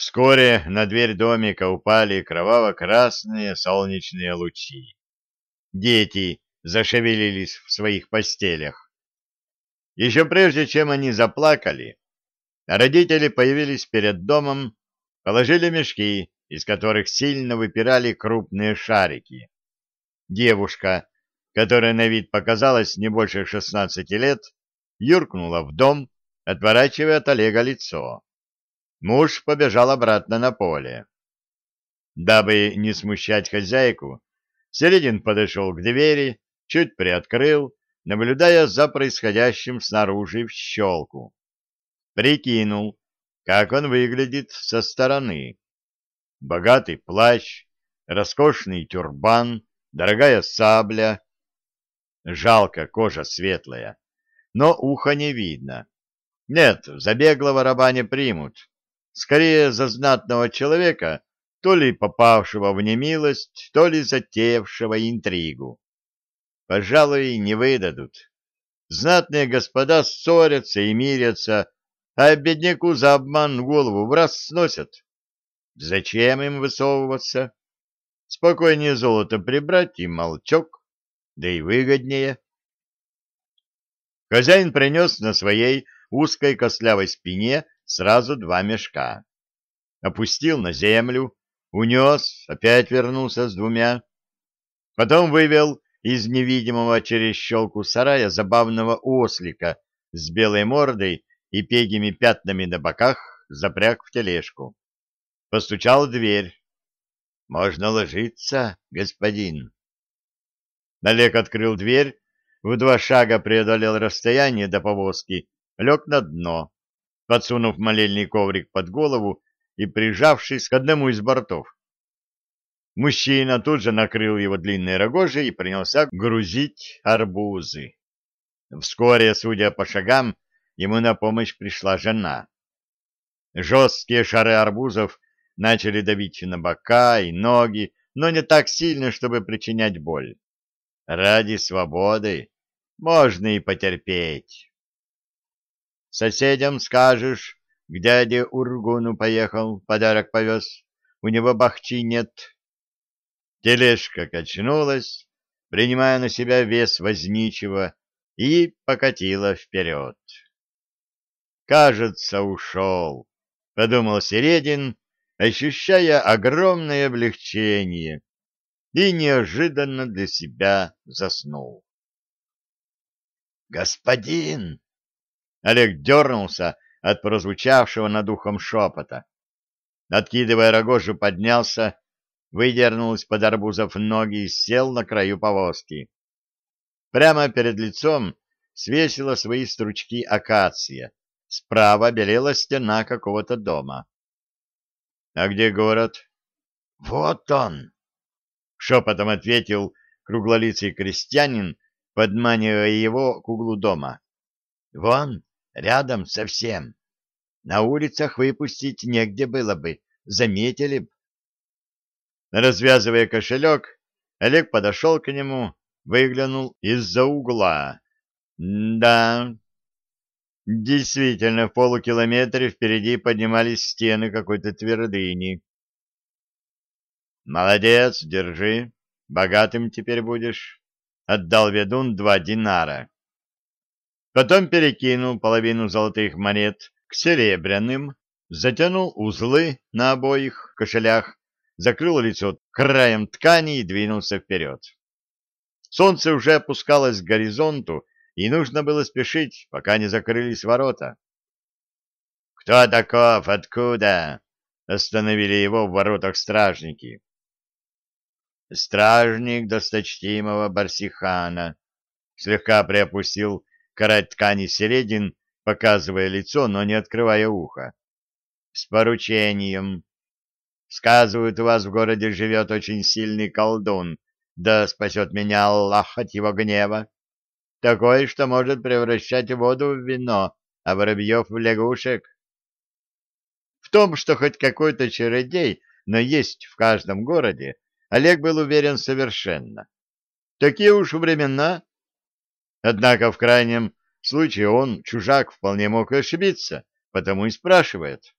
Вскоре на дверь домика упали кроваво-красные солнечные лучи. Дети зашевелились в своих постелях. Еще прежде, чем они заплакали, родители появились перед домом, положили мешки, из которых сильно выпирали крупные шарики. Девушка, которая на вид показалась не больше шестнадцати лет, юркнула в дом, отворачивая от Олега лицо. Муж побежал обратно на поле. Дабы не смущать хозяйку, Середин подошел к двери, чуть приоткрыл, наблюдая за происходящим снаружи в щелку. Прикинул, как он выглядит со стороны. Богатый плащ, роскошный тюрбан, дорогая сабля. Жалко, кожа светлая, но уха не видно. Нет, за беглого раба не примут скорее за знатного человека, то ли попавшего в немилость, то ли затеявшего интригу. Пожалуй, не выдадут. Знатные господа ссорятся и мирятся, а бедняку за обман голову в раз сносят. Зачем им высовываться? Спокойнее золото прибрать и молчок, да и выгоднее. Хозяин принес на своей узкой костлявой спине сразу два мешка. Опустил на землю, унес, опять вернулся с двумя. Потом вывел из невидимого через щелку сарая забавного ослика с белой мордой и пегими пятнами на боках, запряг в тележку. Постучал в дверь. «Можно ложиться, господин?» Налег открыл дверь, в два шага преодолел расстояние до повозки, лег на дно, подсунув молельный коврик под голову и прижавшись к одному из бортов. Мужчина тут же накрыл его длинной рогожей и принялся грузить арбузы. Вскоре, судя по шагам, ему на помощь пришла жена. Жесткие шары арбузов начали давить на бока и ноги, но не так сильно, чтобы причинять боль. Ради свободы можно и потерпеть. Соседям скажешь, к дяде Ургуну поехал, подарок повез. У него бахчи нет. Тележка качнулась, принимая на себя вес возничего, и покатила вперед. «Кажется, ушел», — подумал Середин, ощущая огромное облегчение, и неожиданно для себя заснул. «Господин!» Олег дернулся от прозвучавшего над ухом шепота. Откидывая рогожу, поднялся, выдернул из-под арбузов ноги и сел на краю повозки. Прямо перед лицом свесила свои стручки акация. Справа белела стена какого-то дома. — А где город? — Вот он! — шепотом ответил круглолицый крестьянин, подманивая его к углу дома. — Вон, Рядом совсем. На улицах выпустить негде было бы, заметили б. Развязывая кошелек, Олег подошел к нему, выглянул из-за угла. Да, действительно, в полукилометре впереди поднимались стены какой-то твердыни. Молодец, держи, богатым теперь будешь. Отдал ведун два динара. Потом перекинул половину золотых монет к серебряным, затянул узлы на обоих кошелях, закрыл лицо краем ткани и двинулся вперед. Солнце уже опускалось к горизонту, и нужно было спешить, пока не закрылись ворота. «Кто таков? Откуда?» — остановили его в воротах стражники. «Стражник досточтимого Барсихана», — слегка приопустил карать ткани середин, показывая лицо, но не открывая ухо. С поручением. Сказывают, у вас в городе живет очень сильный колдун, да спасет меня Аллах от его гнева. Такой, что может превращать воду в вино, а воробьев в лягушек. В том, что хоть какой-то чародей, но есть в каждом городе, Олег был уверен совершенно. Такие уж времена, Однако в крайнем случае он, чужак, вполне мог ошибиться, потому и спрашивает.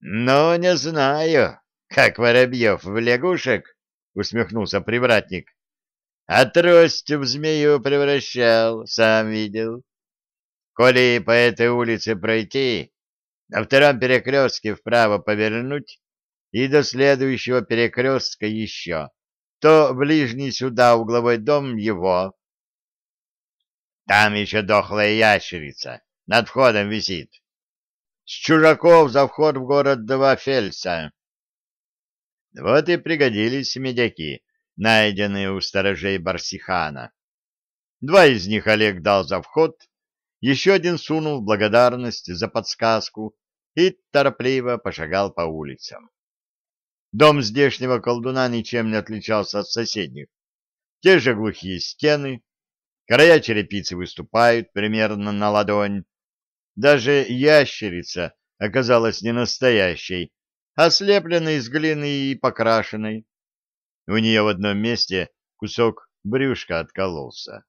Ну, не знаю, как Воробьев в лягушек, — усмехнулся привратник. А трость в змею превращал, сам видел. Коли по этой улице пройти, на втором перекрестке вправо повернуть и до следующего перекрестка еще, то ближний сюда угловой дом его. Там еще дохлая ящерица над входом висит. С чужаков за вход в город два фельдса. Вот и пригодились медяки, найденные у сторожей Барсихана. Два из них Олег дал за вход, еще один сунул благодарность за подсказку и торопливо пошагал по улицам. Дом здешнего колдуна ничем не отличался от соседних. Те же глухие стены, края черепицы выступают примерно на ладонь. Даже ящерица оказалась не настоящей, а слепленной из глины и покрашенной. У нее в одном месте кусок брюшка откололся.